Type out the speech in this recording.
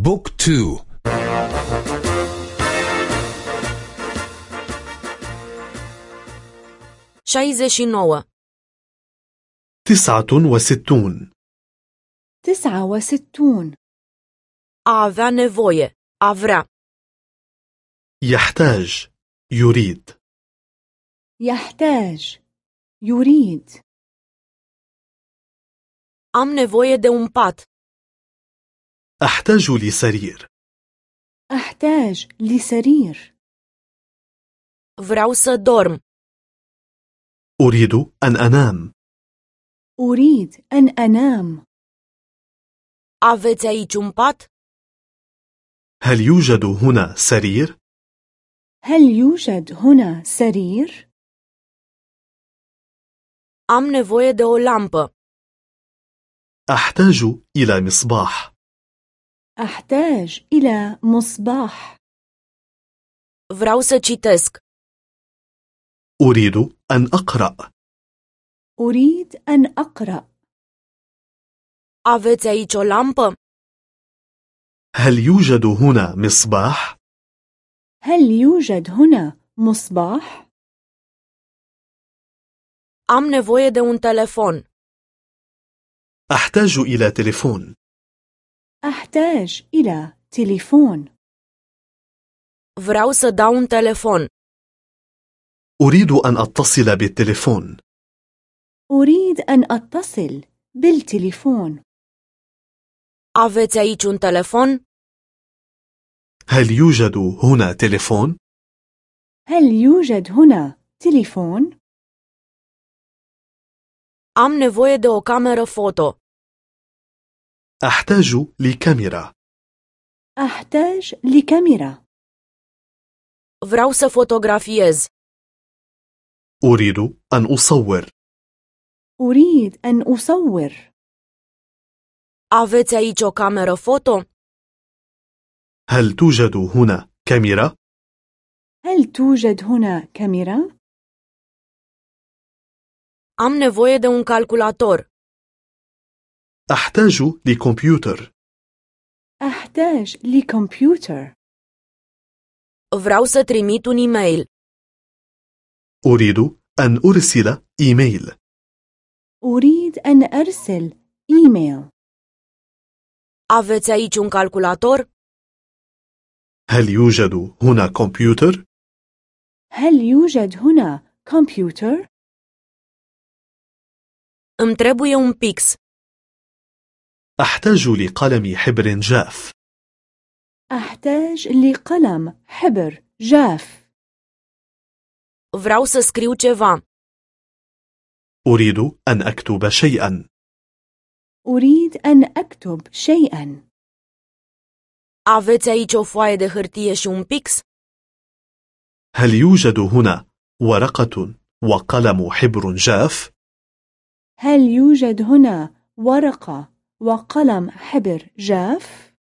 بوك تو. شايزش نوة تسعة وستون. تسعة وستون. nevoie, a vrea, يحتاج. يريد. يحتاج. يريد. am nevoie de un pat, أحتاج لسرير. أحتاج لسرير. Vreau să dorm, أريد أن أنام. أريد أن أنام. Aveți aici un pat? هل يوجد هنا سرير؟ هل يوجد هنا سرير؟ Am nevoie de o lampă, أحتاج إلى مصباح. أحتاج إلى مصباح vreau să citesc, أريد أن أقرأ أريد أن أقرأ aveți aici o lampă? هل يوجد هنا مصباح؟ هل يوجد هنا مصباح؟ Am nevoie de un telefon, أحتاج إلى تليفون أحتاج إلى تليفون vreau să dau un telefon, أريد أن أتصل بالتليفون أريد أن أتصل بالتليفون aveți aici un telefon? هل يوجد هنا تليفون؟ هل يوجد هنا تليفون؟ Am nevoie de o cameră foto, أحتاج لكاميرا أحتاج لكاميرا vreau să fotografiez, أريد أن أصور أريد أن أصور aveți aici o cameră foto? هل توجد هنا كاميرا؟ هل توجد هنا كاميرا؟ Am nevoie de un calculator, أحتاج لكمبيوتر أحتاج لكمبيوتر vreau să trimit un e-mail, أريد أن أرسل إيميل أريد أن أرسل إيميل aveți aici un calculator? هل يوجد هنا كمبيوتر؟ هل يوجد هنا كمبيوتر؟ Îmi trebuie un pix, أحتاج لقلم حبر جاف. أحتاج لقلم حبر جاف. Vreau să scriu ceva, أريد أن أكتب شيئا. أريد أن أكتب شيئا. Aveți aici o foaie de hârtie și un pix? هل يوجد هنا ورقة وقلم حبر جاف؟ هل يوجد هنا ورقة وقلم حبر جاف؟